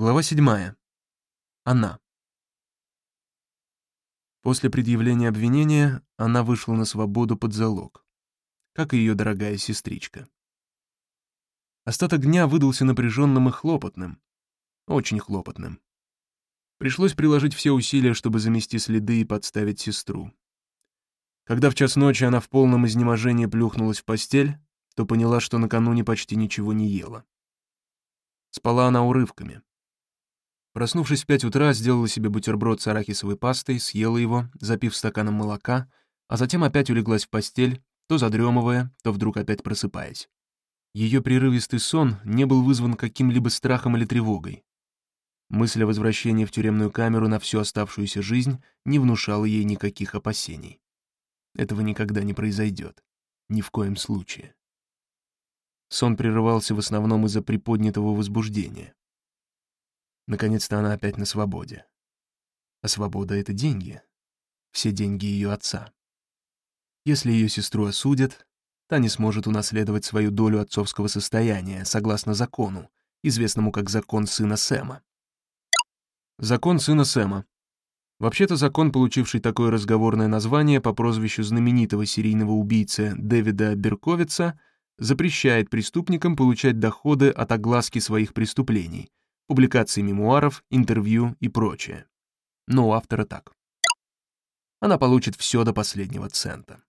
Глава 7. Она. После предъявления обвинения она вышла на свободу под залог, как и ее дорогая сестричка. Остаток дня выдался напряженным и хлопотным, очень хлопотным. Пришлось приложить все усилия, чтобы замести следы и подставить сестру. Когда в час ночи она в полном изнеможении плюхнулась в постель, то поняла, что накануне почти ничего не ела. Спала она урывками. Проснувшись в пять утра, сделала себе бутерброд с арахисовой пастой, съела его, запив стаканом молока, а затем опять улеглась в постель, то задремывая, то вдруг опять просыпаясь. Ее прерывистый сон не был вызван каким-либо страхом или тревогой. Мысль о возвращении в тюремную камеру на всю оставшуюся жизнь не внушала ей никаких опасений. Этого никогда не произойдет. Ни в коем случае. Сон прерывался в основном из-за приподнятого возбуждения. Наконец-то она опять на свободе. А свобода — это деньги. Все деньги ее отца. Если ее сестру осудят, та не сможет унаследовать свою долю отцовского состояния, согласно закону, известному как закон сына Сэма. Закон сына Сэма. Вообще-то закон, получивший такое разговорное название по прозвищу знаменитого серийного убийцы Дэвида Берковица, запрещает преступникам получать доходы от огласки своих преступлений, публикации мемуаров, интервью и прочее. Но у автора так. Она получит все до последнего цента.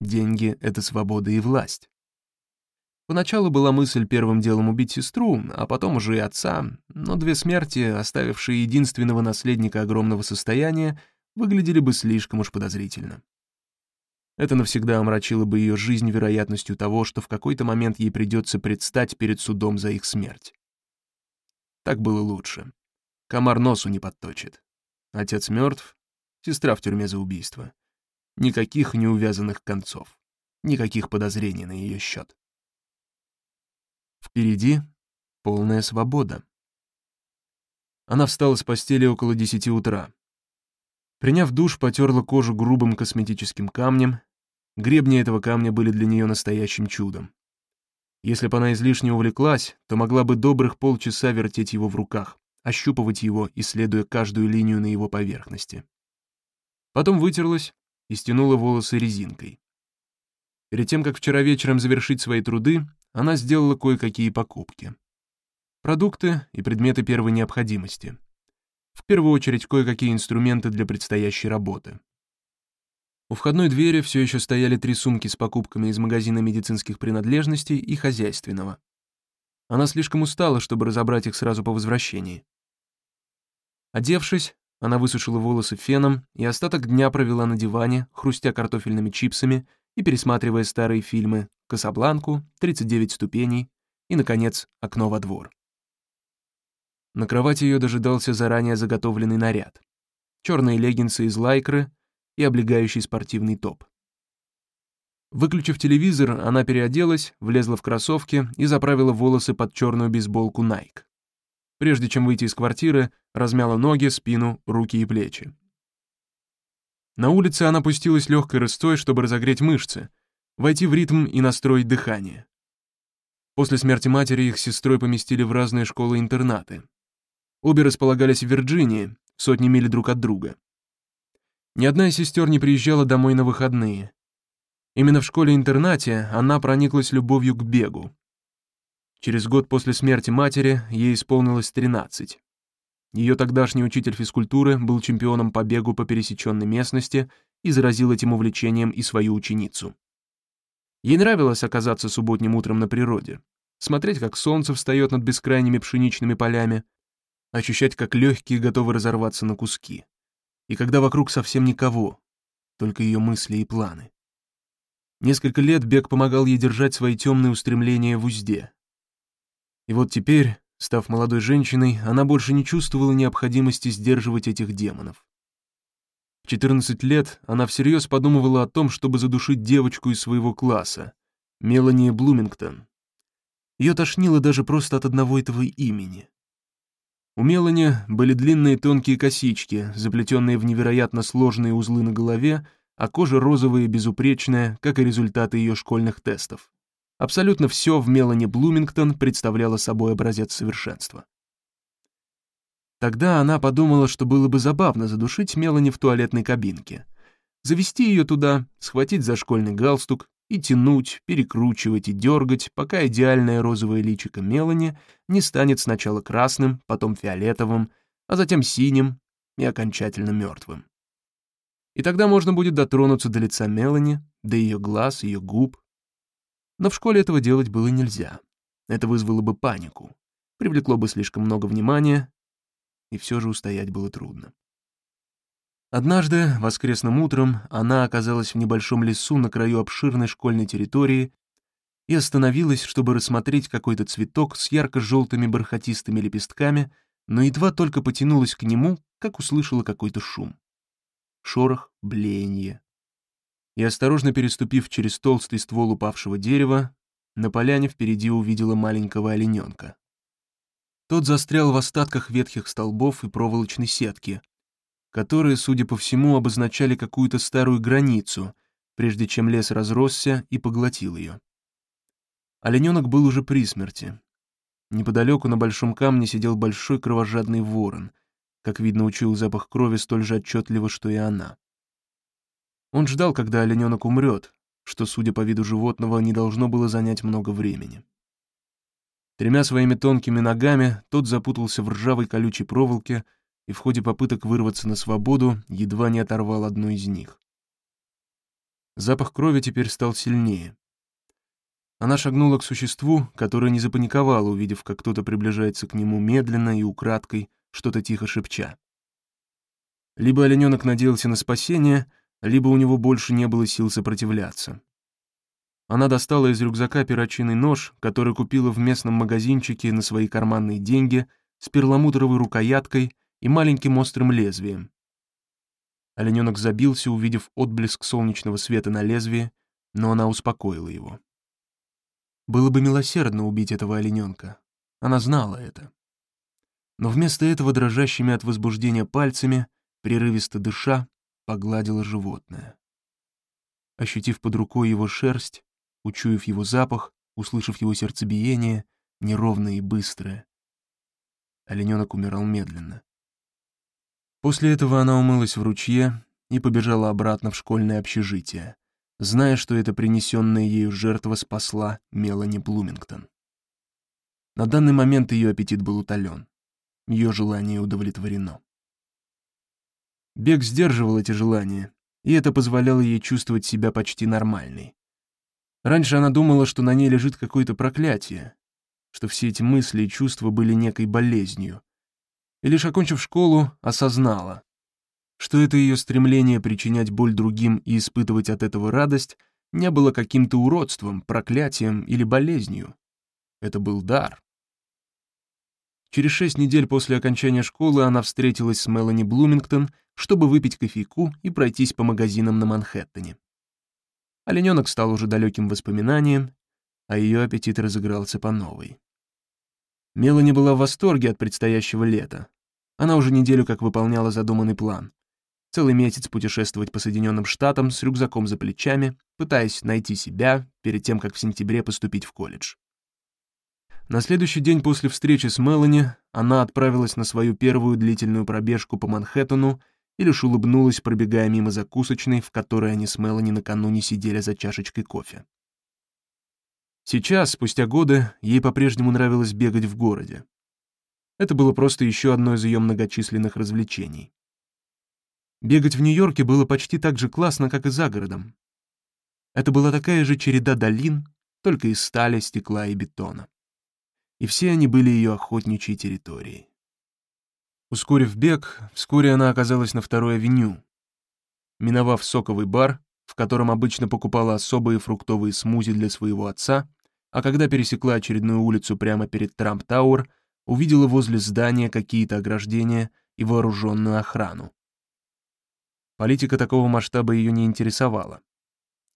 Деньги — это свобода и власть. Поначалу была мысль первым делом убить сестру, а потом уже и отца, но две смерти, оставившие единственного наследника огромного состояния, выглядели бы слишком уж подозрительно. Это навсегда омрачило бы ее жизнь вероятностью того, что в какой-то момент ей придется предстать перед судом за их смерть. Так было лучше. Комар носу не подточит. Отец мертв, сестра в тюрьме за убийство. Никаких неувязанных концов. Никаких подозрений на ее счет. Впереди полная свобода. Она встала с постели около десяти утра. Приняв душ, потерла кожу грубым косметическим камнем. Гребни этого камня были для нее настоящим чудом. Если бы она излишне увлеклась, то могла бы добрых полчаса вертеть его в руках, ощупывать его, исследуя каждую линию на его поверхности. Потом вытерлась и стянула волосы резинкой. Перед тем, как вчера вечером завершить свои труды, она сделала кое-какие покупки. Продукты и предметы первой необходимости. В первую очередь, кое-какие инструменты для предстоящей работы. У входной двери все еще стояли три сумки с покупками из магазина медицинских принадлежностей и хозяйственного. Она слишком устала, чтобы разобрать их сразу по возвращении. Одевшись, она высушила волосы феном и остаток дня провела на диване, хрустя картофельными чипсами и пересматривая старые фильмы «Касабланку», «39 ступеней» и, наконец, «Окно во двор». На кровати ее дожидался заранее заготовленный наряд. Черные леггинсы из лайкры и облегающий спортивный топ. Выключив телевизор, она переоделась, влезла в кроссовки и заправила волосы под черную бейсболку Nike. Прежде чем выйти из квартиры, размяла ноги, спину, руки и плечи. На улице она пустилась легкой рысцой, чтобы разогреть мышцы, войти в ритм и настроить дыхание. После смерти матери их с сестрой поместили в разные школы-интернаты. Обе располагались в Вирджинии, сотни миль друг от друга. Ни одна из сестер не приезжала домой на выходные. Именно в школе-интернате она прониклась любовью к бегу. Через год после смерти матери ей исполнилось 13. Ее тогдашний учитель физкультуры был чемпионом по бегу по пересеченной местности и заразил этим увлечением и свою ученицу. Ей нравилось оказаться субботним утром на природе, смотреть, как солнце встает над бескрайними пшеничными полями, ощущать, как легкие готовы разорваться на куски и когда вокруг совсем никого, только ее мысли и планы. Несколько лет бег помогал ей держать свои темные устремления в узде. И вот теперь, став молодой женщиной, она больше не чувствовала необходимости сдерживать этих демонов. В 14 лет она всерьез подумывала о том, чтобы задушить девочку из своего класса, Мелани Блумингтон. Ее тошнило даже просто от одного этого имени. У Мелани были длинные тонкие косички, заплетенные в невероятно сложные узлы на голове, а кожа розовая и безупречная, как и результаты ее школьных тестов. Абсолютно все в Мелани Блумингтон представляло собой образец совершенства. Тогда она подумала, что было бы забавно задушить Мелани в туалетной кабинке. Завести ее туда, схватить за школьный галстук и тянуть, перекручивать и дергать, пока идеальное розовое личико Мелани не станет сначала красным, потом фиолетовым, а затем синим и окончательно мертвым. И тогда можно будет дотронуться до лица Мелани, до ее глаз, ее губ. Но в школе этого делать было нельзя. Это вызвало бы панику, привлекло бы слишком много внимания, и все же устоять было трудно. Однажды, воскресным утром, она оказалась в небольшом лесу на краю обширной школьной территории и остановилась, чтобы рассмотреть какой-то цветок с ярко-желтыми бархатистыми лепестками, но едва только потянулась к нему, как услышала какой-то шум. Шорох, блеяние. И, осторожно переступив через толстый ствол упавшего дерева, на поляне впереди увидела маленького олененка. Тот застрял в остатках ветхих столбов и проволочной сетки, которые, судя по всему, обозначали какую-то старую границу, прежде чем лес разросся и поглотил ее. Олененок был уже при смерти. Неподалеку на большом камне сидел большой кровожадный ворон, как видно, учуял запах крови столь же отчетливо, что и она. Он ждал, когда олененок умрет, что, судя по виду животного, не должно было занять много времени. Тремя своими тонкими ногами тот запутался в ржавой колючей проволоке и в ходе попыток вырваться на свободу едва не оторвал одну из них. Запах крови теперь стал сильнее. Она шагнула к существу, которое не запаниковало, увидев, как кто-то приближается к нему медленно и украдкой, что-то тихо шепча. Либо олененок надеялся на спасение, либо у него больше не было сил сопротивляться. Она достала из рюкзака перочинный нож, который купила в местном магазинчике на свои карманные деньги, с перламутровой рукояткой и маленьким острым лезвием. Олененок забился, увидев отблеск солнечного света на лезвии, но она успокоила его. Было бы милосердно убить этого олененка. Она знала это. Но вместо этого дрожащими от возбуждения пальцами, прерывисто дыша, погладила животное. Ощутив под рукой его шерсть, учуяв его запах, услышав его сердцебиение, неровное и быстрое. Олененок умирал медленно. После этого она умылась в ручье и побежала обратно в школьное общежитие, зная, что эта принесенная ею жертва спасла Мелани Блумингтон. На данный момент ее аппетит был утолен, ее желание удовлетворено. Бег сдерживал эти желания, и это позволяло ей чувствовать себя почти нормальной. Раньше она думала, что на ней лежит какое-то проклятие, что все эти мысли и чувства были некой болезнью. И лишь окончив школу, осознала, что это ее стремление причинять боль другим и испытывать от этого радость не было каким-то уродством, проклятием или болезнью. Это был дар. Через шесть недель после окончания школы она встретилась с Мелани Блумингтон, чтобы выпить кофейку и пройтись по магазинам на Манхэттене. Олененок стал уже далеким воспоминанием, а ее аппетит разыгрался по новой. Мелани была в восторге от предстоящего лета. Она уже неделю как выполняла задуманный план. Целый месяц путешествовать по Соединенным Штатам с рюкзаком за плечами, пытаясь найти себя перед тем, как в сентябре поступить в колледж. На следующий день после встречи с Мелани она отправилась на свою первую длительную пробежку по Манхэттену и лишь улыбнулась, пробегая мимо закусочной, в которой они с Мелани накануне сидели за чашечкой кофе. Сейчас, спустя годы, ей по-прежнему нравилось бегать в городе. Это было просто еще одно из ее многочисленных развлечений. Бегать в Нью-Йорке было почти так же классно, как и за городом. Это была такая же череда долин, только из стали, стекла и бетона. И все они были ее охотничьей территорией. Ускорив бег, вскоре она оказалась на второй авеню. Миновав соковый бар, в котором обычно покупала особые фруктовые смузи для своего отца, а когда пересекла очередную улицу прямо перед Трамп-Тауэр, увидела возле здания какие-то ограждения и вооруженную охрану. Политика такого масштаба ее не интересовала.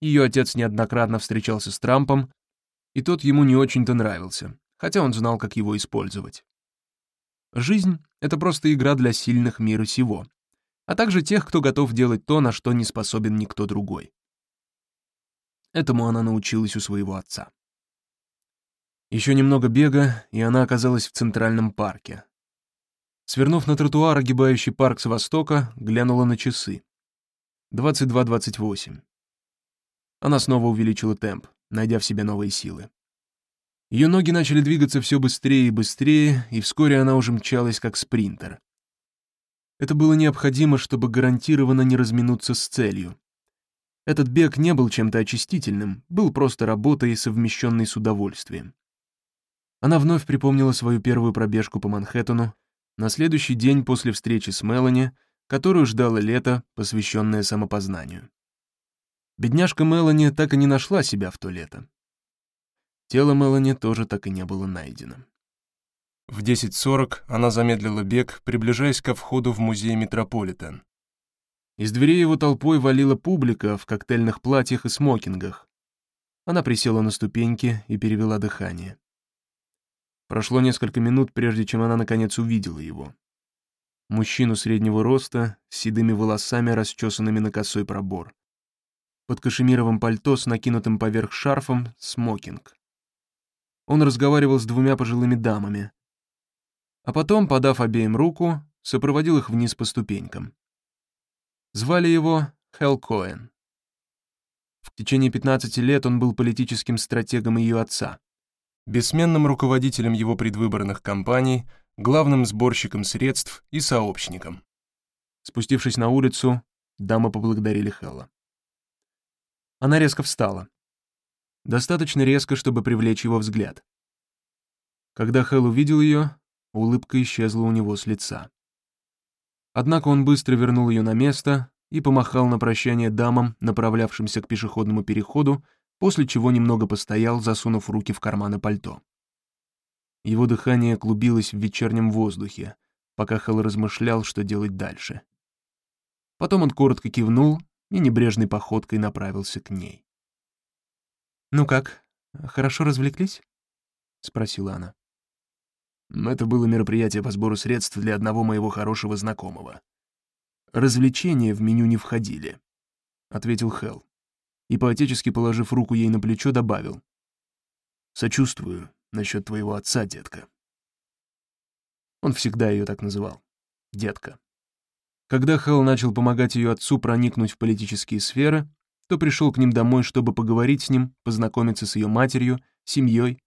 Ее отец неоднократно встречался с Трампом, и тот ему не очень-то нравился, хотя он знал, как его использовать. Жизнь — это просто игра для сильных мира сего, а также тех, кто готов делать то, на что не способен никто другой. Этому она научилась у своего отца. Еще немного бега, и она оказалась в Центральном парке. Свернув на тротуар, огибающий парк с востока, глянула на часы. 22.28. Она снова увеличила темп, найдя в себе новые силы. Ее ноги начали двигаться все быстрее и быстрее, и вскоре она уже мчалась как спринтер. Это было необходимо, чтобы гарантированно не разминуться с целью. Этот бег не был чем-то очистительным, был просто работой, совмещенной с удовольствием. Она вновь припомнила свою первую пробежку по Манхэттену на следующий день после встречи с Мелани, которую ждало лето, посвященное самопознанию. Бедняжка Мелани так и не нашла себя в то лето. Тело Мелани тоже так и не было найдено. В 10.40 она замедлила бег, приближаясь ко входу в музей Метрополитен. Из дверей его толпой валила публика в коктейльных платьях и смокингах. Она присела на ступеньки и перевела дыхание. Прошло несколько минут, прежде чем она наконец увидела его. Мужчину среднего роста, с седыми волосами, расчесанными на косой пробор. Под кашемировым пальто с накинутым поверх шарфом смокинг. Он разговаривал с двумя пожилыми дамами. А потом, подав обеим руку, сопроводил их вниз по ступенькам. Звали его Хелл Коэн. В течение 15 лет он был политическим стратегом ее отца, бессменным руководителем его предвыборных кампаний, главным сборщиком средств и сообщником. Спустившись на улицу, дамы поблагодарили Хелла. Она резко встала. Достаточно резко, чтобы привлечь его взгляд. Когда Хелл увидел ее, улыбка исчезла у него с лица. Однако он быстро вернул ее на место и помахал на прощание дамам, направлявшимся к пешеходному переходу, после чего немного постоял, засунув руки в карманы пальто. Его дыхание клубилось в вечернем воздухе, пока Хелл размышлял, что делать дальше. Потом он коротко кивнул и небрежной походкой направился к ней. «Ну как, хорошо развлеклись?» — спросила она. Это было мероприятие по сбору средств для одного моего хорошего знакомого. Развлечения в меню не входили, — ответил Хелл. И, поотечески положив руку ей на плечо, добавил. «Сочувствую насчет твоего отца, детка». Он всегда ее так называл. Детка. Когда Хелл начал помогать ее отцу проникнуть в политические сферы, то пришел к ним домой, чтобы поговорить с ним, познакомиться с ее матерью, семьей,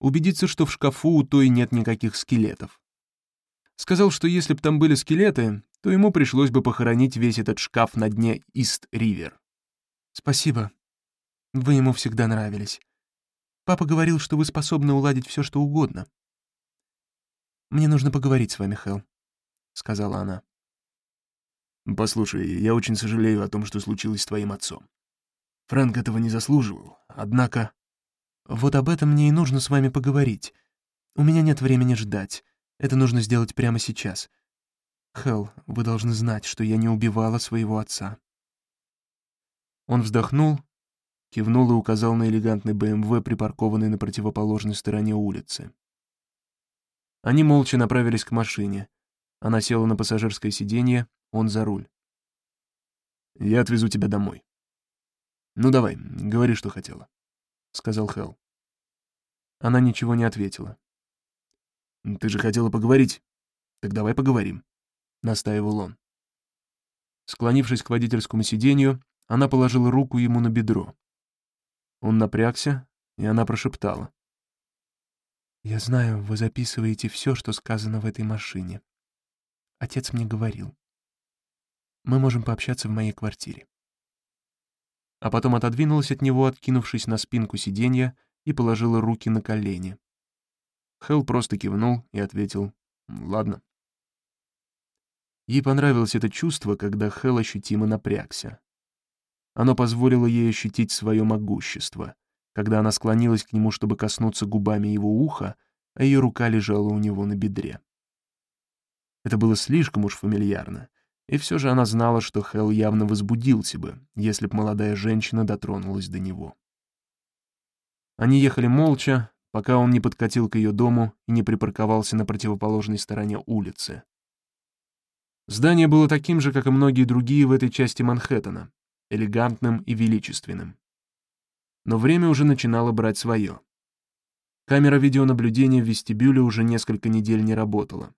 убедиться, что в шкафу у той нет никаких скелетов. Сказал, что если бы там были скелеты, то ему пришлось бы похоронить весь этот шкаф на дне Ист-Ривер. «Спасибо. Вы ему всегда нравились. Папа говорил, что вы способны уладить все, что угодно. Мне нужно поговорить с вами, Хелл», — сказала она. «Послушай, я очень сожалею о том, что случилось с твоим отцом. Фрэнк этого не заслуживал, однако...» «Вот об этом мне и нужно с вами поговорить. У меня нет времени ждать. Это нужно сделать прямо сейчас. Хелл, вы должны знать, что я не убивала своего отца». Он вздохнул, кивнул и указал на элегантный БМВ, припаркованный на противоположной стороне улицы. Они молча направились к машине. Она села на пассажирское сиденье, он за руль. «Я отвезу тебя домой». «Ну давай, говори, что хотела», — сказал Хелл. Она ничего не ответила. «Ты же хотела поговорить. Так давай поговорим», — настаивал он. Склонившись к водительскому сиденью, она положила руку ему на бедро. Он напрягся, и она прошептала. «Я знаю, вы записываете все, что сказано в этой машине. Отец мне говорил. Мы можем пообщаться в моей квартире». А потом отодвинулась от него, откинувшись на спинку сиденья, и положила руки на колени. Хелл просто кивнул и ответил «Ладно». Ей понравилось это чувство, когда Хелл ощутимо напрягся. Оно позволило ей ощутить свое могущество, когда она склонилась к нему, чтобы коснуться губами его уха, а ее рука лежала у него на бедре. Это было слишком уж фамильярно, и все же она знала, что Хелл явно возбудился бы, если б молодая женщина дотронулась до него. Они ехали молча, пока он не подкатил к ее дому и не припарковался на противоположной стороне улицы. Здание было таким же, как и многие другие в этой части Манхэттена, элегантным и величественным. Но время уже начинало брать свое. Камера видеонаблюдения в вестибюле уже несколько недель не работала.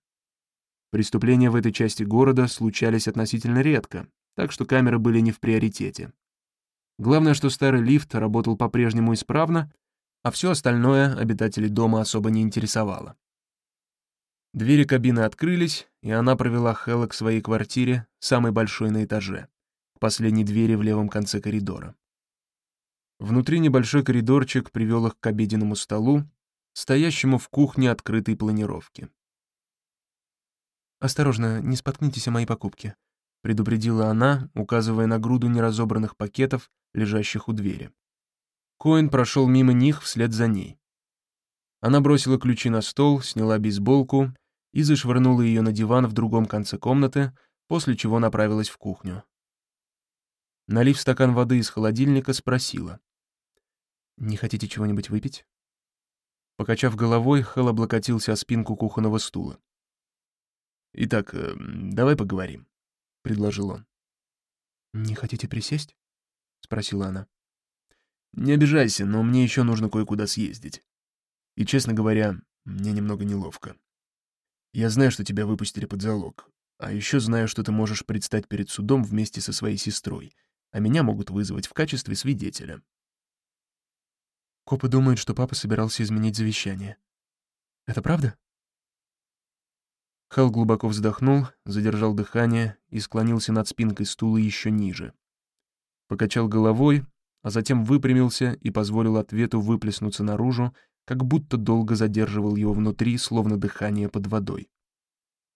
Преступления в этой части города случались относительно редко, так что камеры были не в приоритете. Главное, что старый лифт работал по-прежнему исправно, а все остальное обитателей дома особо не интересовало. Двери кабины открылись, и она провела Хэлла к своей квартире, самой большой на этаже, последней двери в левом конце коридора. Внутри небольшой коридорчик привел их к обеденному столу, стоящему в кухне открытой планировки. «Осторожно, не споткнитесь о мои покупки», — предупредила она, указывая на груду неразобранных пакетов, лежащих у двери. Коэн прошел мимо них вслед за ней. Она бросила ключи на стол, сняла бейсболку и зашвырнула ее на диван в другом конце комнаты, после чего направилась в кухню. Налив стакан воды из холодильника, спросила. «Не хотите чего-нибудь выпить?» Покачав головой, Хэл облокотился о спинку кухонного стула. «Итак, э, давай поговорим», — предложил он. «Не хотите присесть?» — спросила она. «Не обижайся, но мне еще нужно кое-куда съездить. И, честно говоря, мне немного неловко. Я знаю, что тебя выпустили под залог, а еще знаю, что ты можешь предстать перед судом вместе со своей сестрой, а меня могут вызвать в качестве свидетеля». Копы думают, что папа собирался изменить завещание. Это правда? Хал глубоко вздохнул, задержал дыхание и склонился над спинкой стула еще ниже. Покачал головой, а затем выпрямился и позволил ответу выплеснуться наружу, как будто долго задерживал его внутри, словно дыхание под водой.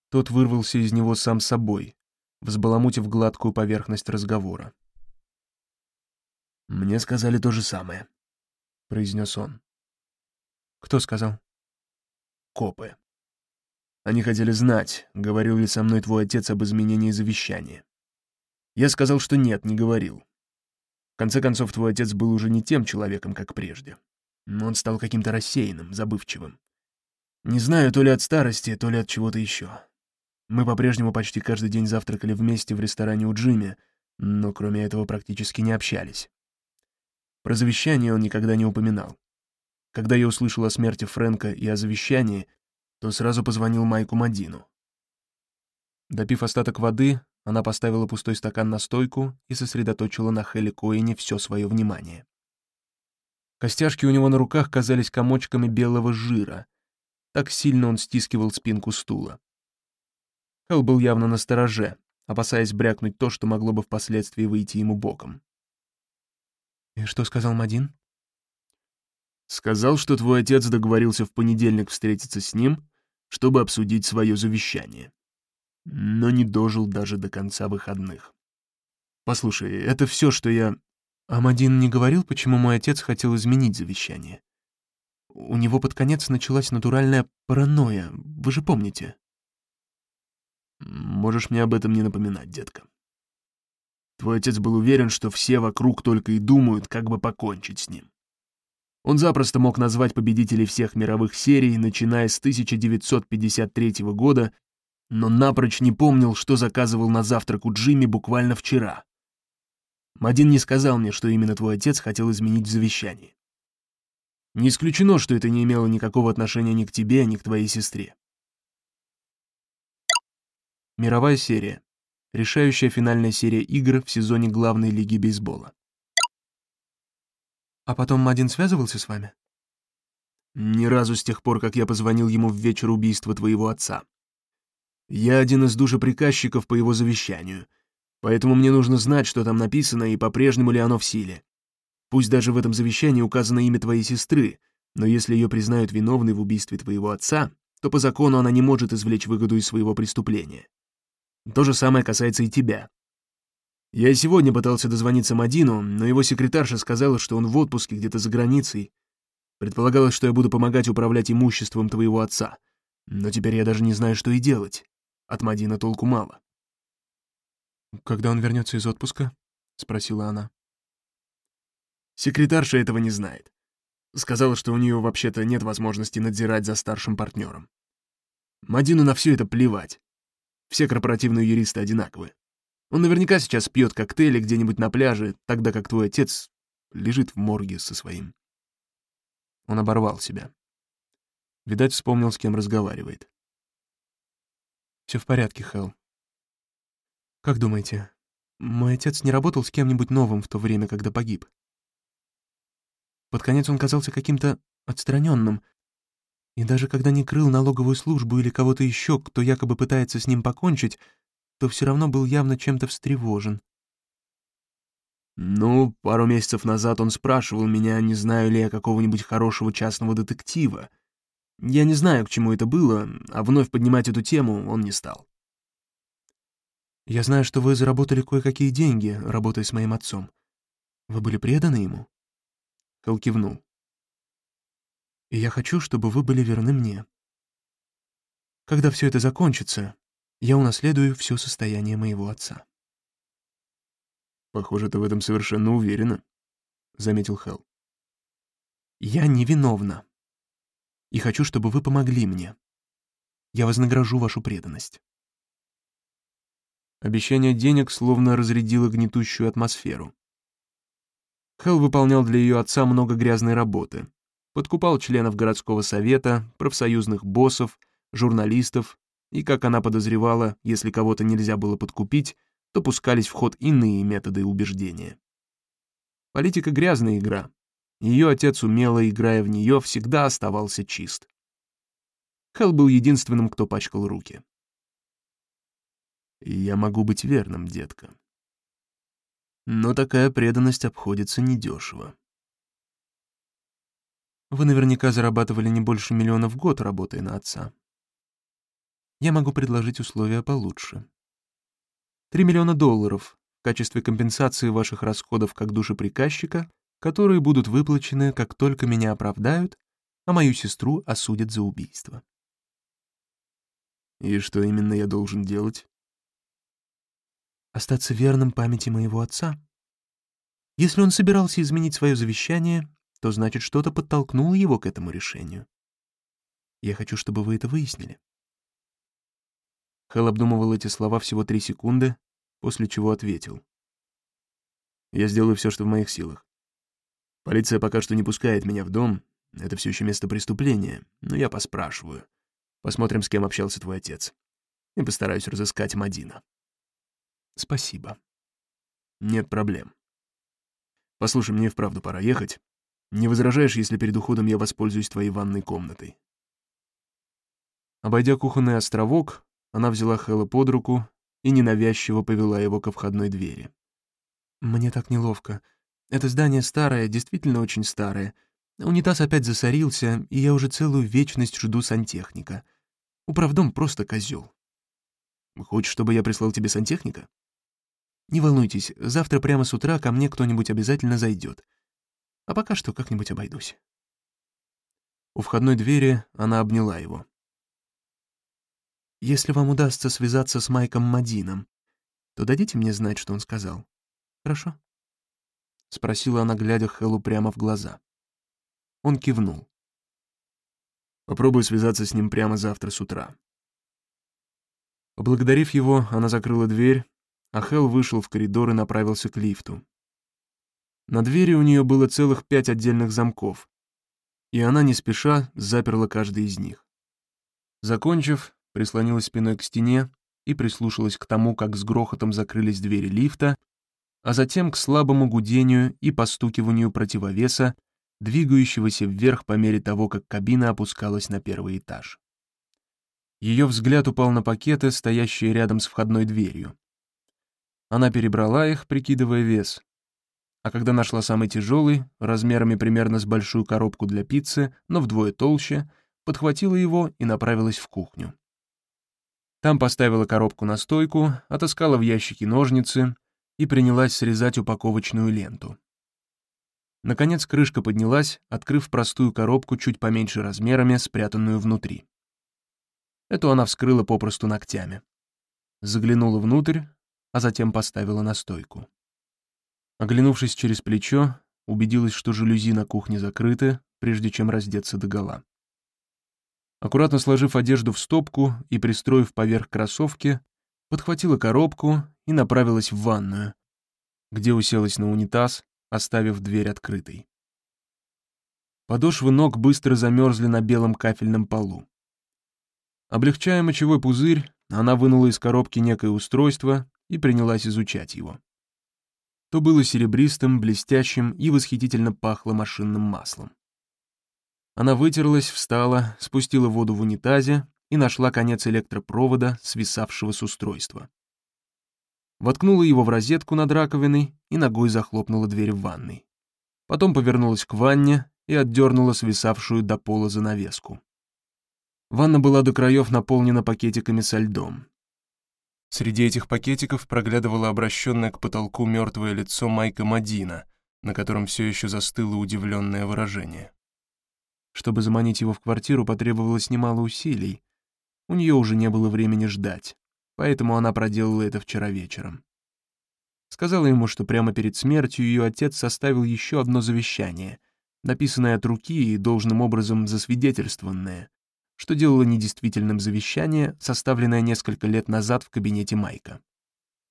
Тот вырвался из него сам собой, взбаламутив гладкую поверхность разговора. «Мне сказали то же самое», — произнес он. «Кто сказал?» «Копы». Они хотели знать, говорил ли со мной твой отец об изменении завещания. Я сказал, что нет, не говорил. В конце концов, твой отец был уже не тем человеком, как прежде. Но он стал каким-то рассеянным, забывчивым. Не знаю, то ли от старости, то ли от чего-то еще. Мы по-прежнему почти каждый день завтракали вместе в ресторане у Джимми, но кроме этого практически не общались. Про завещание он никогда не упоминал. Когда я услышал о смерти Фрэнка и о завещании, то сразу позвонил Майку Мадину. Допив остаток воды, она поставила пустой стакан на стойку и сосредоточила на Хелли Коине все свое внимание. Костяшки у него на руках казались комочками белого жира. Так сильно он стискивал спинку стула. Хелл был явно на стороже, опасаясь брякнуть то, что могло бы впоследствии выйти ему боком. «И что сказал Мадин?» «Сказал, что твой отец договорился в понедельник встретиться с ним чтобы обсудить свое завещание. Но не дожил даже до конца выходных. Послушай, это все, что я... Амадин не говорил, почему мой отец хотел изменить завещание. У него под конец началась натуральная паранойя, вы же помните? Можешь мне об этом не напоминать, детка. Твой отец был уверен, что все вокруг только и думают, как бы покончить с ним. Он запросто мог назвать победителей всех мировых серий, начиная с 1953 года, но напрочь не помнил, что заказывал на завтрак у Джимми буквально вчера. Мадин не сказал мне, что именно твой отец хотел изменить в завещании. Не исключено, что это не имело никакого отношения ни к тебе, ни к твоей сестре. Мировая серия. Решающая финальная серия игр в сезоне главной лиги бейсбола. А потом Мадин связывался с вами? Ни разу с тех пор, как я позвонил ему в вечер убийства твоего отца. Я один из душеприказчиков по его завещанию, поэтому мне нужно знать, что там написано и по-прежнему ли оно в силе. Пусть даже в этом завещании указано имя твоей сестры, но если ее признают виновной в убийстве твоего отца, то по закону она не может извлечь выгоду из своего преступления. То же самое касается и тебя. Я и сегодня пытался дозвониться Мадину, но его секретарша сказала, что он в отпуске где-то за границей. Предполагалось, что я буду помогать управлять имуществом твоего отца. Но теперь я даже не знаю, что и делать. От Мадина толку мало. «Когда он вернется из отпуска?» — спросила она. Секретарша этого не знает. Сказала, что у нее вообще-то нет возможности надзирать за старшим партнером. Мадину на все это плевать. Все корпоративные юристы одинаковые. Он наверняка сейчас пьет коктейли где-нибудь на пляже, тогда как твой отец лежит в морге со своим. Он оборвал себя. Видать, вспомнил, с кем разговаривает. Все в порядке, Хелл. Как думаете, мой отец не работал с кем-нибудь новым в то время, когда погиб? Под конец он казался каким-то отстраненным, и даже когда не крыл налоговую службу или кого-то еще, кто якобы пытается с ним покончить, то все равно был явно чем-то встревожен. «Ну, пару месяцев назад он спрашивал меня, не знаю ли я какого-нибудь хорошего частного детектива. Я не знаю, к чему это было, а вновь поднимать эту тему он не стал». «Я знаю, что вы заработали кое-какие деньги, работая с моим отцом. Вы были преданы ему?» Хелл кивнул. «И я хочу, чтобы вы были верны мне. Когда все это закончится, я унаследую все состояние моего отца». «Похоже, ты в этом совершенно уверена», — заметил Хелл. «Я невиновна. И хочу, чтобы вы помогли мне. Я вознагражу вашу преданность». Обещание денег словно разрядило гнетущую атмосферу. Хелл выполнял для ее отца много грязной работы. Подкупал членов городского совета, профсоюзных боссов, журналистов, и, как она подозревала, если кого-то нельзя было подкупить, то пускались в ход иные методы убеждения. Политика — грязная игра. Ее отец, умело играя в нее, всегда оставался чист. Хелл был единственным, кто пачкал руки. «Я могу быть верным, детка. Но такая преданность обходится недешево. Вы наверняка зарабатывали не больше миллиона в год, работая на отца. Я могу предложить условия получше. 3 миллиона долларов в качестве компенсации ваших расходов как душеприказчика, которые будут выплачены, как только меня оправдают, а мою сестру осудят за убийство. И что именно я должен делать? Остаться верным памяти моего отца. Если он собирался изменить свое завещание, то значит, что-то подтолкнуло его к этому решению. Я хочу, чтобы вы это выяснили. Хелл обдумывал эти слова всего три секунды, после чего ответил. «Я сделаю все, что в моих силах. Полиция пока что не пускает меня в дом, это все еще место преступления, но я поспрашиваю. Посмотрим, с кем общался твой отец. И постараюсь разыскать Мадина». «Спасибо». «Нет проблем. Послушай, мне и вправду пора ехать. Не возражаешь, если перед уходом я воспользуюсь твоей ванной комнатой?» Обойдя кухонный островок, она взяла Хэлла под руку и ненавязчиво повела его ко входной двери. «Мне так неловко. Это здание старое, действительно очень старое. Унитаз опять засорился, и я уже целую вечность жду сантехника. Управдом просто козел. Хочешь, чтобы я прислал тебе сантехника? Не волнуйтесь, завтра прямо с утра ко мне кто-нибудь обязательно зайдет. А пока что как-нибудь обойдусь». У входной двери она обняла его. Если вам удастся связаться с Майком Мадином, то дадите мне знать, что он сказал. Хорошо?» — спросила она, глядя Хэллу прямо в глаза. Он кивнул. «Попробую связаться с ним прямо завтра с утра». Поблагодарив его, она закрыла дверь, а Хелл вышел в коридор и направился к лифту. На двери у нее было целых пять отдельных замков, и она не спеша заперла каждый из них. Закончив, прислонилась спиной к стене и прислушалась к тому, как с грохотом закрылись двери лифта, а затем к слабому гудению и постукиванию противовеса, двигающегося вверх по мере того, как кабина опускалась на первый этаж. Ее взгляд упал на пакеты, стоящие рядом с входной дверью. Она перебрала их, прикидывая вес. А когда нашла самый тяжелый, размерами примерно с большую коробку для пиццы, но вдвое толще, подхватила его и направилась в кухню. Там поставила коробку на стойку, отыскала в ящике ножницы и принялась срезать упаковочную ленту. Наконец крышка поднялась, открыв простую коробку чуть поменьше размерами, спрятанную внутри. Эту она вскрыла попросту ногтями. Заглянула внутрь, а затем поставила на стойку. Оглянувшись через плечо, убедилась, что жалюзи на кухне закрыты, прежде чем раздеться догола. Аккуратно сложив одежду в стопку и пристроив поверх кроссовки, подхватила коробку и направилась в ванную, где уселась на унитаз, оставив дверь открытой. Подошвы ног быстро замерзли на белом кафельном полу. Облегчая мочевой пузырь, она вынула из коробки некое устройство и принялась изучать его. То было серебристым, блестящим и восхитительно пахло машинным маслом. Она вытерлась, встала, спустила воду в унитазе и нашла конец электропровода, свисавшего с устройства. Воткнула его в розетку над раковиной и ногой захлопнула дверь в ванной. Потом повернулась к ванне и отдернула свисавшую до пола занавеску. Ванна была до краев наполнена пакетиками со льдом. Среди этих пакетиков проглядывало обращенное к потолку мертвое лицо Майка Мадина, на котором все еще застыло удивленное выражение. Чтобы заманить его в квартиру, потребовалось немало усилий. У нее уже не было времени ждать, поэтому она проделала это вчера вечером. Сказала ему, что прямо перед смертью ее отец составил еще одно завещание, написанное от руки и должным образом засвидетельствованное, что делало недействительным завещание, составленное несколько лет назад в кабинете Майка.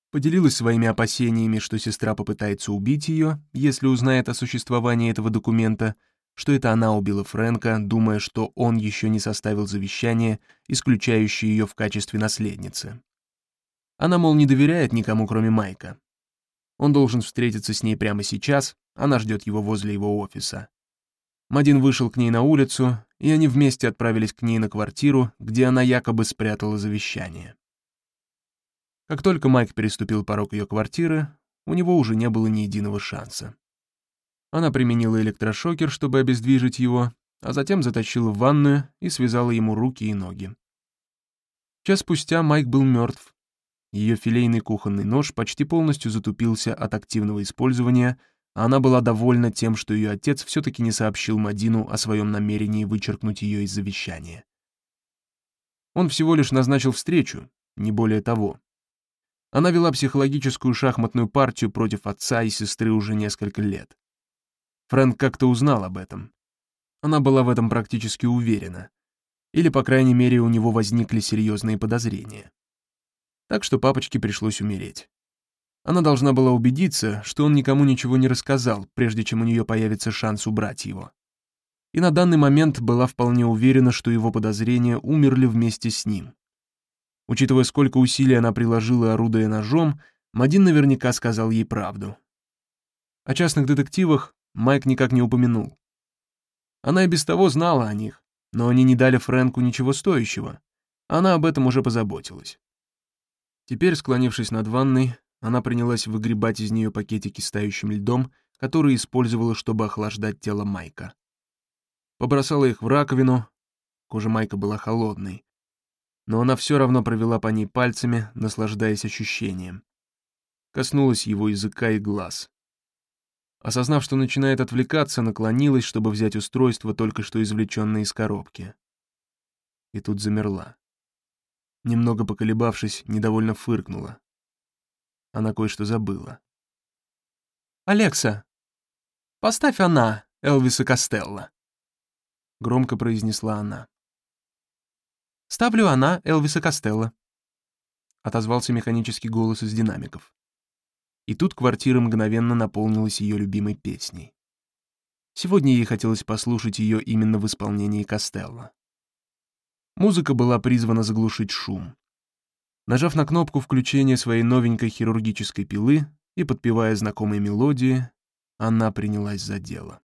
Поделилась своими опасениями, что сестра попытается убить ее, если узнает о существовании этого документа, что это она убила Фрэнка, думая, что он еще не составил завещание, исключающее ее в качестве наследницы. Она, мол, не доверяет никому, кроме Майка. Он должен встретиться с ней прямо сейчас, она ждет его возле его офиса. Мадин вышел к ней на улицу, и они вместе отправились к ней на квартиру, где она якобы спрятала завещание. Как только Майк переступил порог ее квартиры, у него уже не было ни единого шанса. Она применила электрошокер, чтобы обездвижить его, а затем затащила в ванную и связала ему руки и ноги. Час спустя Майк был мертв. Ее филейный кухонный нож почти полностью затупился от активного использования — она была довольна тем, что ее отец все-таки не сообщил Мадину о своем намерении вычеркнуть ее из завещания. Он всего лишь назначил встречу, не более того. Она вела психологическую шахматную партию против отца и сестры уже несколько лет. Фрэнк как-то узнал об этом. Она была в этом практически уверена. Или, по крайней мере, у него возникли серьезные подозрения. Так что папочке пришлось умереть. Она должна была убедиться, что он никому ничего не рассказал, прежде чем у нее появится шанс убрать его. И на данный момент была вполне уверена, что его подозрения умерли вместе с ним. Учитывая, сколько усилий она приложила, орудуя ножом, Мадин наверняка сказал ей правду. О частных детективах Майк никак не упомянул. Она и без того знала о них, но они не дали Фрэнку ничего стоящего. Она об этом уже позаботилась. Теперь, склонившись над ванной, она принялась выгребать из нее пакетики с тающим льдом, которые использовала, чтобы охлаждать тело Майка. Побросала их в раковину, кожа Майка была холодной, но она все равно провела по ней пальцами, наслаждаясь ощущением. Коснулась его языка и глаз. Осознав, что начинает отвлекаться, наклонилась, чтобы взять устройство, только что извлеченное из коробки. И тут замерла. Немного поколебавшись, недовольно фыркнула. Она кое-что забыла. «Алекса, поставь она, Элвиса Костелло», — громко произнесла она. «Ставлю она, Элвиса Костелло», — отозвался механический голос из динамиков. И тут квартира мгновенно наполнилась ее любимой песней. Сегодня ей хотелось послушать ее именно в исполнении Костелло. Музыка была призвана заглушить шум. Нажав на кнопку включения своей новенькой хирургической пилы и подпевая знакомые мелодии, она принялась за дело.